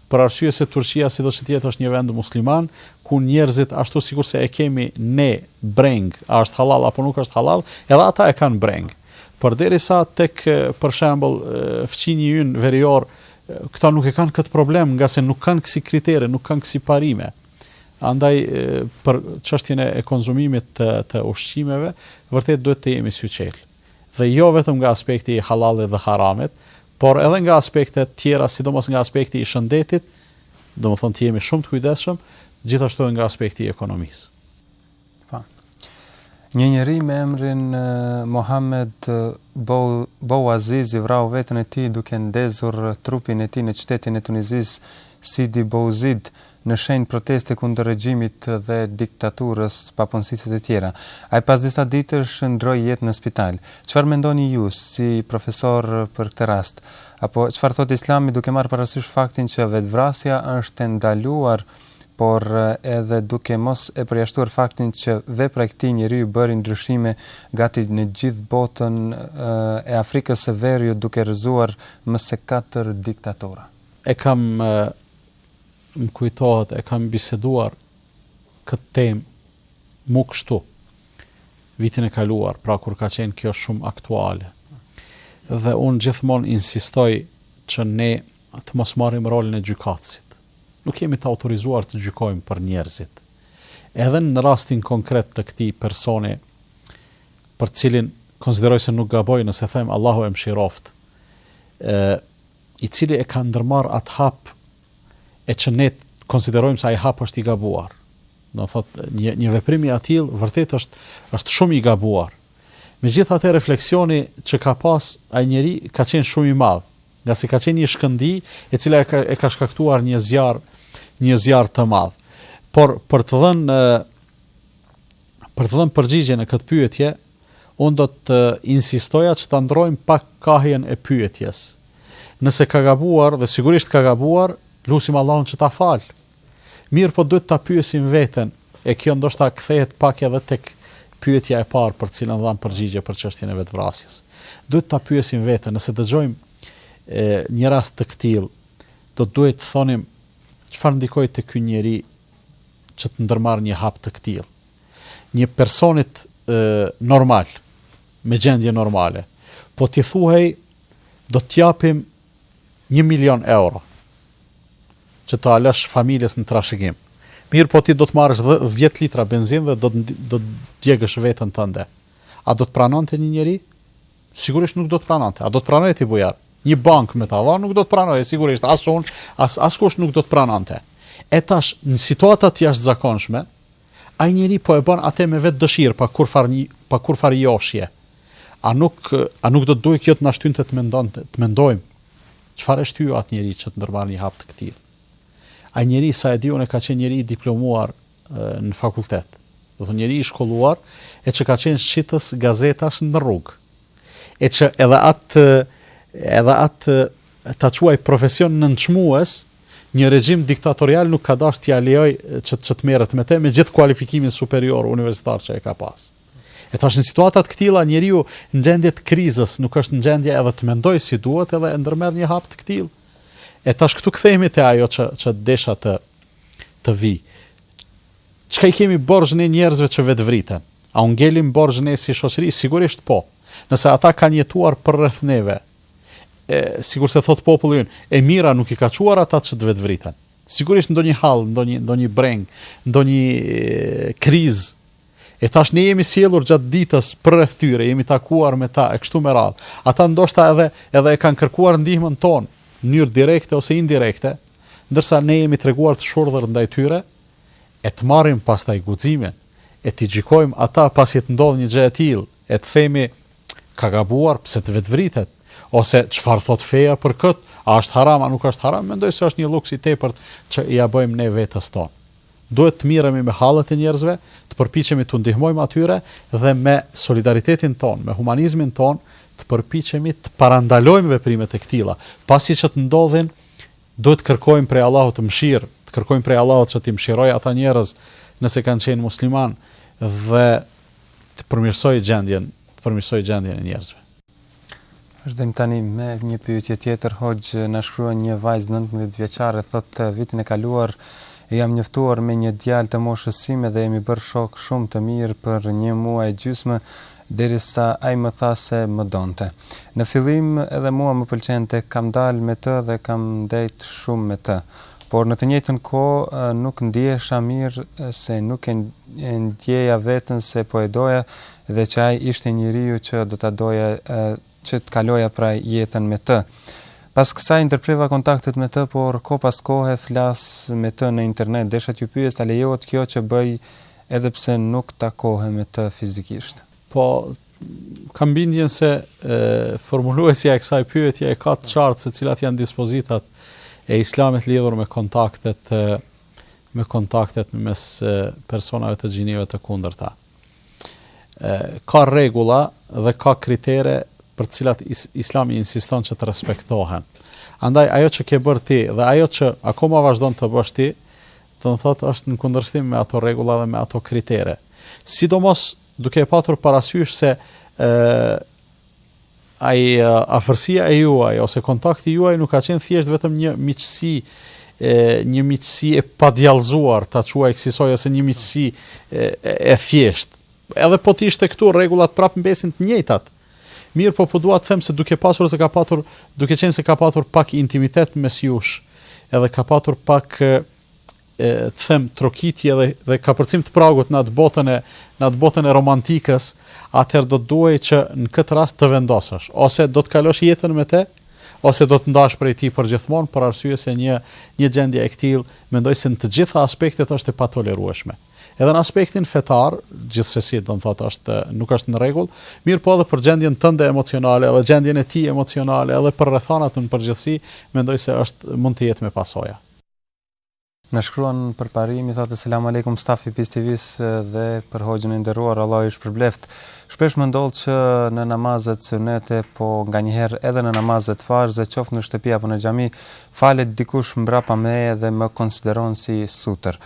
Për arsye se Turqia sido që të jetë është një vend musliman, ku njerëzit ashtu sikurse e kemi ne brengë, a është halal apo nuk është halal, edhe ata e kanë brengë. Por derisa tek për shembull fqinji ynë verior, këta nuk e kanë këtë problem ngase nuk kanë kësi kritere, nuk kanë kësi parime. Andaj për çështjen e konzumimit të, të ushqimeve, vërtet duhet të jemi syçel. Dhe jo vetëm nga aspekti i halallit dhe haramit, por edhe nga aspekte tjera, sidomos nga aspekti i shëndetit, domethonë të jemi shumë të kujdeshëm, gjithashtu edhe nga aspekti i ekonomisë. Po. Një njeri me emrin Mohamed Bouazizi vrau veten e tij duke ndezur trupin e tij në qytetin e Tunizisë Sidi Bouzid në shenjë proteste kundër regjimit dhe diktaturës, papunësisë e të tjera. Ai pas disa ditësh ndroi jetë në spital. Çfarë mendoni ju si profesor për këtë rast? Apo çfarë thotë Islami duke marrë parasysh faktin që vetëvrasja është e ndaluar por edhe duke mos e përjashtuar faktin që vepra e këtij njeriu bëri ndryshime gati në gjithë botën e Afrikës së Veriut duke rrëzuar më se katër diktatura. E kam, më kujtohet, e kam biseduar këtë temë mu kështu vitin e kaluar, pra kur ka qenë kjo shumë aktuale. Dhe unë gjithmonë insistoj që ne të mos marrim rolin e gjykatësit. Nuk jemi të autorizuar të gjykojmë për njerëzit. Edhe në rastin konkret të këtij personi, për të cilin konsideroj se nuk gaboj nëse them Allahu e mëshiroftë, ë i cili e ka ndërmarrë atë hap e që ne konsiderojmë se ai hap është i gabuar. Do thotë një një veprim i atillë vërtet është është shumë i gabuar. Megjithatë refleksioni që ka pas ai njeri ka qenë shumë i madh Ngase ka qenë një shkëndijë e cila e ka e ka shkaktuar një zjarr, një zjarr të madh. Por për të dhënë për të dhënë përgjigje në këtë pyetje, unë do të insistoja që ta ndrojmë pak kahjen e pyetjes. Nëse ka gabuar dhe sigurisht ka gabuar, lusim Allahun që ta falë. Mirëpo duhet ta pyesim veten, e kjo ndoshta kthehet pak edhe tek pyetja e parë për të cilën dhamë përgjigje për çështjen e vetëvrasjes. Duhet ta pyesim veten, nëse dëgjojmë e, një rast të këtillë, do të duhet të thonim çfarë ndikoi te ky njeri që të ndërmarr një hap të këtillë. Një personit e, normal, me gjendje normale, po t'i thuhej do të japim Një milion euro që t'ia lësh familjes në trashëgim. Mirëpo ti do të marrësh 10 litra benzinë dhe do të, do të djegësh veten tënde. A do të pranonte një njeri? Sigurisht nuk do të pranonte. A do të pranoje ti Bujar? Një bankë me ta dhanë nuk do të pranoje, sigurisht, as un, as, askush nuk do të pranonte. E tash, në situata të jashtëzakonshme, Ai njeri po e bën ate me vetëdëshirë pa kurrfarë pa kurrfarë joshje. A nuk a nuk do të duhej kjo të na shtynte të mendon të mendojmë çfarë e shtyu atë njeri që të ndërmarr një hap të këtillë. Ai njeri sa e di unë ka qenë njeri i diplomuar në fakultet. Do të njeri i shkolluar e që ka qenë shitës gazetash në rrugë. E që edhe atë edhe atë ta quaj profesion nënçmues Një regjim diktatorial nuk ka dasht t'ia lejojë që që të merret me të, me gjithë kualifikimin superior universitar që e ka pas. E tash në situata të këtilla njeriu në gjendje të krizës nuk është në gjendje edhe të mendojë si duhet edhe e ndërmerr një hap të këtillë. E tash këtu kthehemi te ajo që që desha të të vij. Çka i kemi borxh ne njerëzve që vetëvriten? A u ngelim borxh ne si shoqëri? Sigurisht po. Nëse ata kanë jetuar përreth neve, e, sikurse thotë populli ynë, e mira nuk i ka çuar ata që të vetëvriten. Sigurisht ndonjë hall, ndonjë ndonjë brengë, ndonjë krizë. E tash ne jemi sjellur gjatë ditës përreth tyre, jemi takuar me ta e kështu me radhë. Ata ndoshta edhe edhe e kanë kërkuar ndihmën tonë në mënyrë direkte ose indirekte, ndërsa ne jemi treguar të shurdhër ndaj tyre e të marrim pastaj guximin e t'i gjykojmë ata pasi të ndodhë një gjë e tillë, e të themi Ka gabuar, pse të vetëvritet? Ose çfarë thotë feja për kët? A është haram, a nuk është haram? Mendoj se është një lluks i tepërt që ia bëjmë ne vetes tonë. Duhet të mirremi me hallet e njerëzve, të përpiqemi t'u ndihmojmë atyre dhe me solidaritetin tonë, me humanizmin tonë, të përpiqemi të parandalojmë veprime të këtilla, pasi që të ndodhin Duhet të kërkojmë prej Allahut mëshirë, të kërkojmë prej Allahut që t'i mëshirojë ata njerëz, nëse kanë qenë muslimanë dhe të përmirësojë gjendjen, të përmirësojë gjendjen e njerëzve. Vazhdojmë tani me një pyetje tjetër, hoxhë, na shkruan një vajzë 19 vjeçare, thotë vitin e kaluar jam njoftuar me një djalë të moshës sime dhe jemi bërë shokë shumë të mirë për një muaj e gjysmë, derisa ai më tha se më donte. Në fillim edhe mua më pëlqente, kam dalë me të dhe kam ndejt shumë me të, por në të njëjtën kohë nuk ndihesha mirë se nuk e ndjeja veten se po e doja dhe që ai ishte njeriu që do ta doja që të kaloja pra jetën me të. Pas kësaj ndërpreva kontaktet me të, por kohë pas kohe flas me të në internet. Desha t'ju pyes a lejohet kjo që bëj edhe pse nuk takohem me të fizikisht. Po kam bindjen se e, formuluesja e kësaj pyetje e ka të qartë se cilat janë dispozitat e islamit lidhur me kontaktet e, me kontaktet në mes personave të gjinive të kundërta. Ka rregulla dhe ka kritere për të cilat Islami insiston që të respektohen. Andaj ajo që ke bërë ti dhe ajo që akoma vazhdon të bësh ti, do të thotë është në kundërshtim me ato rregulla dhe me ato kritere. Sidomos duke e patur parasysh se ë Ai afërsia e juaj ose kontakti juaj nuk ka qenë thjesht vetëm një miqësi e një miqësi e padjallëzuar, ta quaj kësisoj ose një miqësi e, e thjeshtë. Edhe po të ishte kështu rregullat prap mbesin të njëjtat. Mirëpo po dua të them se duke pasur se ka patur, duke qenë se ka patur pak intimitet mes jush, edhe ka patur pak të them trokitje dhe dhe kapërcim të pragut në atë botën e në atë botën e romantikës, atëherë do të duhej që në këtë rast të vendosesh, ose do të kalosh jetën me të, ose do të ndahesh prej tij përgjithmonë për arsye se një një gjendje e këtillë mendoj se në të gjitha aspektet është e patolerueshme. Edhe në aspektin fetar, gjithsesi do të thotë është nuk është në rregull, mirëpo edhe për gjendjen tënde emocionale, edhe gjendjen e tij emocionale, edhe për rrethanat në përgjithësi, mendoj se është mund të jetë me pasoja. Na shkruan Përparimi thotë selam alejkum stafit Peace TV-së dhe për hoxhën e nderuar Allahu ju shpërbleftë. Shpesh më ndodh që në namazet sunete po nganjëherë edhe në namazet farze qoftë në shtëpi apo në xhami falet dikush mbrapa meje dhe më konsideron si sutër.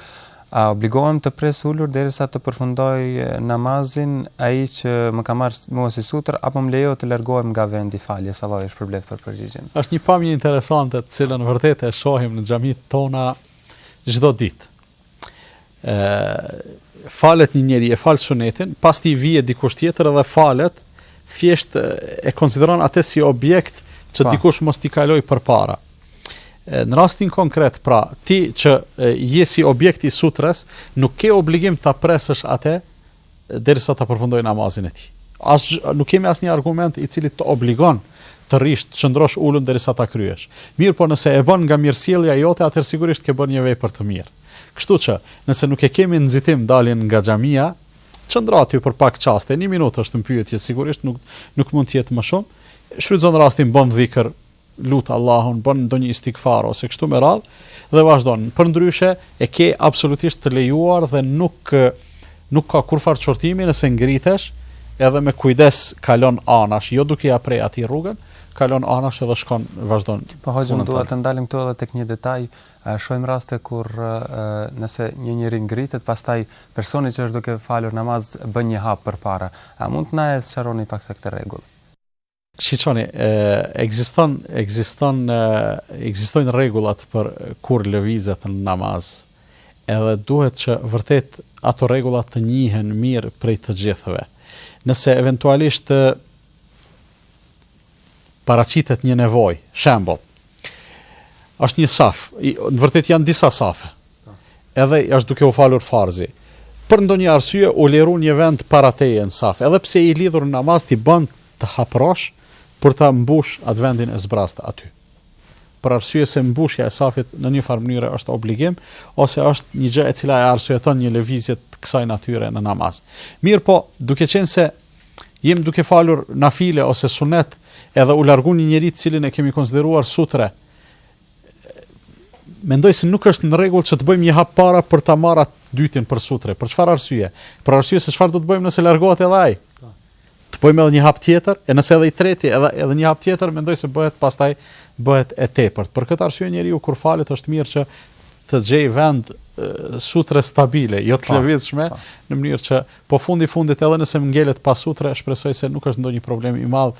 A obligohem të pres ulur derisa të përfundojë namazin ai që më ka marrë mua si sutër apo më lejohet të largohem nga vendi i faljes Allahu ju shpërbleftë për përgjigjen. Është një pamje interesante të cilën vërtet e shohim në xhamitë tona çdo ditë. Ë falet një njeri, e fal sunetin, pas tij vjen dikush tjetër dhe falet, thjesht e konsideron atë si objekt që pa. dikush mos t'i kalojë përpara. Në rastin konkret, pra, ti që je si objekt i sutres, nuk ke obligim ta presësh atë derisa ta përfundojë namazin e tij. As nuk kemi asnjë argument i cili të obligon të rrish të qëndrosh ulur derisa ta kryesh. Mirëpo nëse e bën nga mirësjellja jote, atëherë sigurisht ke bërë një vepër të mirë. Kështu që, nëse nuk e kemi nxitim daljen nga xhamia, qëndro aty për pak çaste, një minutë është në pyetje, sigurisht nuk nuk mund të jetë më shumë. Shfrytëzon rastin, bën dhikr, lut Allahun, bën ndonjë istigfar ose kështu me radhë dhe vazhdon. Përndryshe e ke absolutisht të lejuar dhe nuk nuk ka kurfarë qortimi nëse ngritesh edhe me kujdes kalon anash, jo duke ia pre atij rrugën, kalon anash edhe shkon vazhdon. Po hoxhë duhet të ndalem këtu edhe tek një detaj, shohim raste kur nëse një njeri ngritet, pastaj personi që është duke falur namaz bën një hap përpara. A mund të na e sqaroni paksa këtë rregull? Shiqoni, ekziston, ekziston, ekzistojnë rregullat për kur lëvizet në namaz. Edhe duhet që vërtet ato rregulla të njihen mirë prej të gjithëve. Nëse eventualisht të paraqitet një nevojë, shembull, është një saf, në vërtetë janë disa safe. edhe është duke u falur farzi. Për ndonjë arsye u liru një vend para teje në saf, edhe pse i lidhur në namaz ti bën të haprosh për ta mbush atë vendin e zbrazët aty. Për arsye se mbushja e safit në një farë mënyre është obligim ose është një gjë e cila e arsyeton një lëvizje të kësaj natyre në namaz. Mirëpo, duke qenë se jem duke falur nafile ose sunet, edhe u largu një njeri të cilin e kemi konsideruar sutre, mendoj se nuk është në rregull që të bëjmë një hap para për ta marrë atë të dytin për sutre. Për çfarë arsye? Për arsye se çfarë do të bëjmë nëse largohet edhe ai? Të bëjmë edhe një hap tjetër, e nëse edhe i treti, edhe edhe një hap tjetër, mendoj se bëhet pastaj bëhet e tepërt. Për këtë arsye njeriu kur falet është mirë që të gjejë vend sutre stabile, jo të lëvizshme, në mënyrë që po fundi fundit edhe nëse më ngelet pa sutre, shpresoj se nuk është ndonjë problem i madh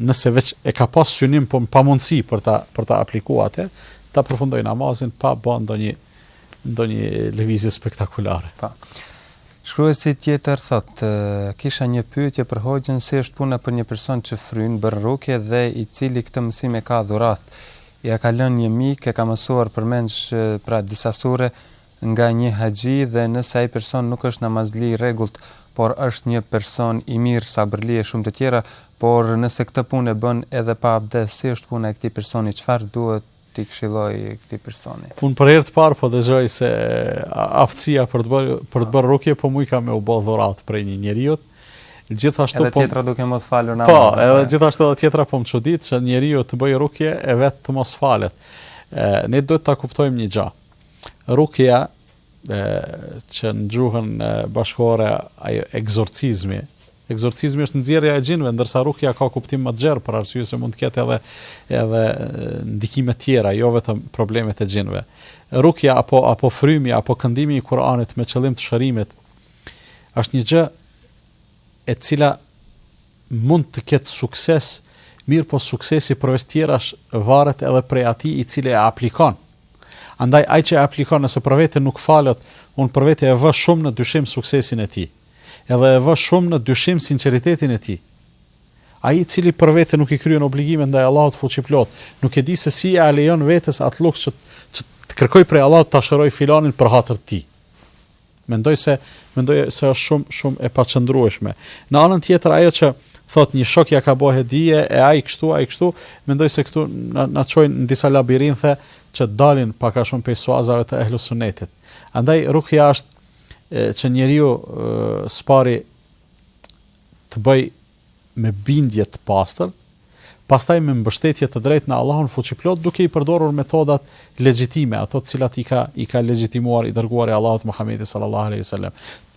nëse veç e ka pas synim po pa mundësi për ta për ta aplikuar atë, ta përfundojë namazin pa bë ndonjë ndonjë lëvizje spektakolare. Po. Shkruesi tjetër thotë, kisha një pyetje për hoxhën si është puna për një person që fryn bën rukje dhe i cili këtë mësim e ka dhuratë. Ia ka lënë një mik, e ka mësuar përmendsh pra disa sure, nga një haxhi dhe nëse ai person nuk është namazli i rregullt por është një person i mirë sabërli e shumë të tjera por nëse këtë punë e bën edhe pa abdes si është puna e këtij personi çfarë duhet t'i këshilloj këtij personi. Unë për herë të parë po dëgjoj se aftësia për të bërë për të bërë rukje po mujka me u bë dhuratë prej një njeriu. Gjithashtu edhe po tjetra duke mos falur namaz. Po, edhe po. gjithashtu edhe tjetra po më çudit se njeriu të bëjë rukje e vetë të mos falet. Ne duhet ta kuptojmë një gjë. Rukja që në gjuhën bashkëkohore ajo ekzorcizmi. Ekzorcizmi është nxjerrja e xhinëve, ndërsa rukja ka kuptim më të gjerë për arsye se mund të ketë edhe edhe ndikime të tjera, jo vetëm problemet e xhinëve. Rukja apo apo frymja apo këndimi i Kuranit me qëllim të shërimit është një gjë e cila mund të ketë sukses, mirëpo suksesi përveç tjerash varet edhe prej atij i cili e aplikon. Andaj ai që e aplikon nëse për vete nuk falet, unë për vete e vë shumë në dyshim suksesin e tij. Edhe e vë shumë në dyshim sinqeritetin e tij. Ai i cili për vete nuk i kryen obligimet ndaj Allahut fuqiplot, nuk e di se si ia lejon vetes atë luks që që të kërkojë prej Allahut ta shërojë filanin për hatër të tij. Mendoj se mendoj se është shumë shumë e paqëndrueshme. Në anën tjetër ajo që thotë një shok ia ka bo hedije e ai kështu ai kështu, mendoj se këtu na, na çojnë në disa labirinthe që dalin pak a shumë pej suazave të ehlu sunetit. Andaj rukja është e, që njeriu së pari të bëjë me bindje të pastër, pastaj me mbështetje të drejtë në Allahun Fuqiplot duke i përdorur metodat legjitime, ato të cilat i ka i ka legjitimuar i dërguari i Allahut Muhamedi sallallahu alaihi wasallam.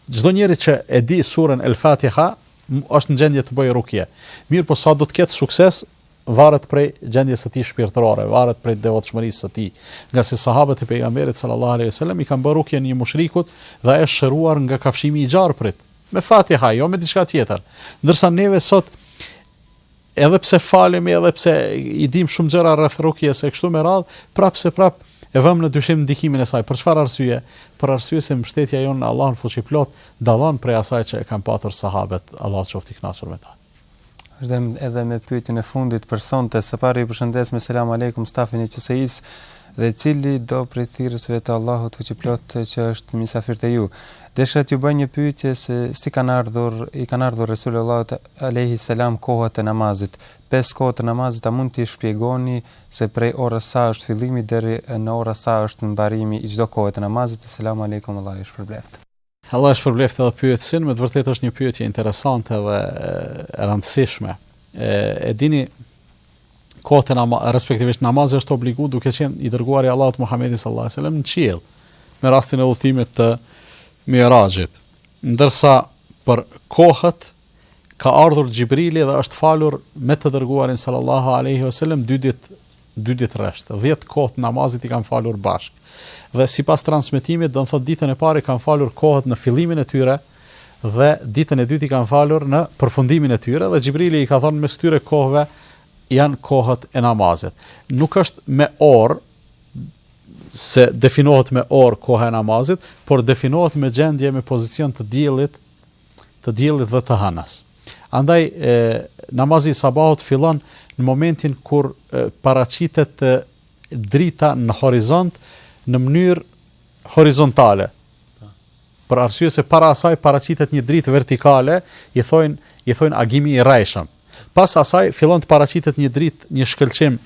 Çdo njeri që e di surën El Fatiha është në gjendje të bëjë rukje. Mirëpo sa do të ketë sukses, varet prej gjendjes së tij shpirtërore, varet prej devotshmërisë së tij. Ngase sahabët e pejgamberit sallallahu alaihi wasallam i kanë bërë rukje një mushrikut dhe ai është shëruar nga kafshimi i gjarprit. Me Fatiha, jo me diçka tjetër. Ndërsa neve sot edhe pse falemi, edhe pse i dim shumë gjëra rreth rukjes e kështu me radhë, prapëseprapë e vëmë në dyshim ndikimin e saj. Për çfarë arsye? Për arsye se mbështetja jonë në Allahun fuqiplot dallon prej asaj që e kanë patur sahabët, Allahu qoftë i kënaqur me ta. Vazhdojmë edhe me pyetjen e fundit për sonte. Së pari ju përshëndes, me selam aleikum stafin e QSI-s dhe cilido prej thirrësve të Allahut fuqiplot që është mysafir te ju. Desha t'ju bëj një pyetje se si kanë ardhur, i kanë ardhur Resulullahit alaihi selam kohët e namazit. Pesë kohët e namazit a mund t'i shpjegoni se prej orës sa është fillimi deri në orën sa është mbarimi i çdo kohe të namazit? Selam aleikum, Allahu ju shpërbleftë. Allahu e shpërbleftë edhe pyetësin, me të vërtetë është një pyetje interesante dhe e rëndësishme. E, e dini, kohët e nama, respektivisht namazi është obligu duke qenë i dërguari i Allahut Muhammedi sallallahu alaihi wasallam në qiell me rastin e udhëtimit të Miraxhit. Ndërsa për kohët ka ardhur Xhibrili dhe është falur me të dërguarin sallallahu alaihi wasallam dy ditë dy ditë rresht. 10 kohët e namazit i kanë falur bashk. Dhe sipas transmetimit, do të thotë ditën e parë kanë falur kohët në fillimin e tyre dhe ditën e dytë i kanë falur në përfundimin e tyre dhe Xhibrili i ka thonë mes këtyre kohëve janë kohët e namazit. Nuk është me orë se definohet me orë koha e namazit, por definohet me gjendje me pozicion të diellit të diellit dhe të hënës. Andaj e, namazi i sabahut fillon në momentin kur e, paraqitet e, drita në horizont në mënyrë horizontale. Për arsye se para asaj paraqitet një dritë vertikale, i thoin i thoin agimi i rrejshëm. Pas asaj fillon të paraqitet një dritë, një shkëlqim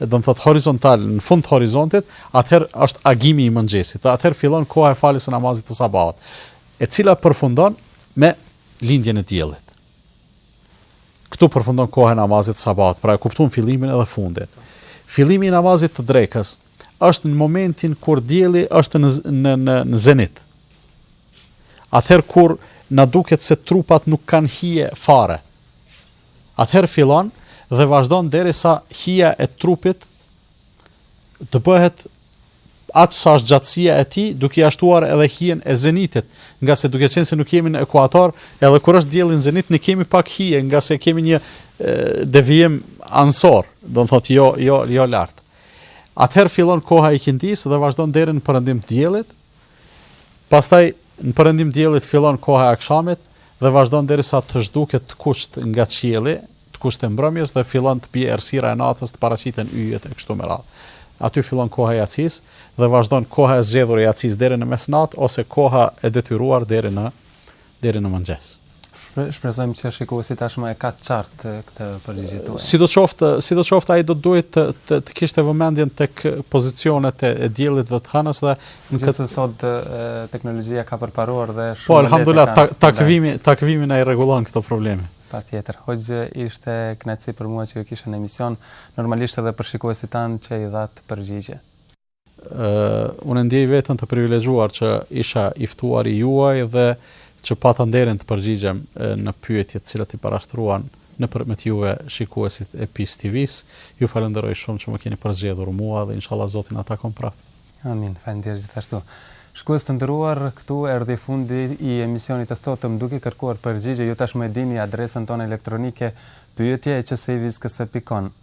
do të thotë horizontal në fund të horizontit, atëherë është agimi i mëngjesit. Atëherë fillon koha e faljes së namazit të sabahut. e cila përfundon me lindjen e diellit. Këtu përfundon koha e namazit të sabat, pra e kuptuam fillimin edhe fundin. Fillimi i namazit të drekës është në momentin kur dielli është në në në, në zenit. Atëherë kur na duket se trupat nuk kanë hije fare. Atëherë fillon dhe vazhdon derisa hija e trupit të bëhet atë sa është gjatësia e tij, duke ia shtuar edhe hijen e zenitit, ngase duke qenë se nuk jemi në ekuator, edhe kur është dielli në zenit ne kemi pak hije, ngase kemi një devijim anësor, do të thotë jo jo jo lart. Atëherë fillon koha e ikindisë dhe vazhdon deri në perëndim të diellit, Pastaj në perëndim diellit fillon koha e akshamit dhe vazhdon derisa të zhduket të kuqtë nga qielli, të kuqtë e mbrëmjes dhe fillon të bie errësira e natës të paraqiten yjet e kështu me radhë. Aty fillon koha e jacisë dhe vazhdon koha e zgjedhur e jacisë deri në mesnatë ose koha e detyruar deri në deri në mëngjes. Shpresojmë që shikuesi tashmë e ka të qartë këtë përgjigje tuajën. Sidoqoftë, sidoqoftë ai do të duhej të të, të kishte vëmendjen tek pozicionet e diellit dhe të hënës dhe në këtë sot teknologjia ka përparuar dhe shumë Po, alhamdulillah, ta, takvimi, takvimi na i rregullon këto probleme. Patjetër. Hoxhë ishte kënaqësi për mua që ju kisha në emision, normalisht edhe për shikuesit tanë që i dhatë përgjigje. Unë ndjej veten të privilegjuar që isha i ftuar i juaj dhe që pata nderin të përgjigjem në pyetjet të cilat i parashtruan nëpërmjet juve shikuesit e Peace TV-së. Ju falenderoj shumë që më keni përzgjedhur mua dhe inshallah Zoti na takon prapë. Amin. Faleminderit gjithashtu. Shikues të nderuar, këtu erdhi fundi i emisionit të sotëm duke kërkuar përgjigje. Ju tashmë e dini adresën tonë elektronike pyetje@qsivizkes.com.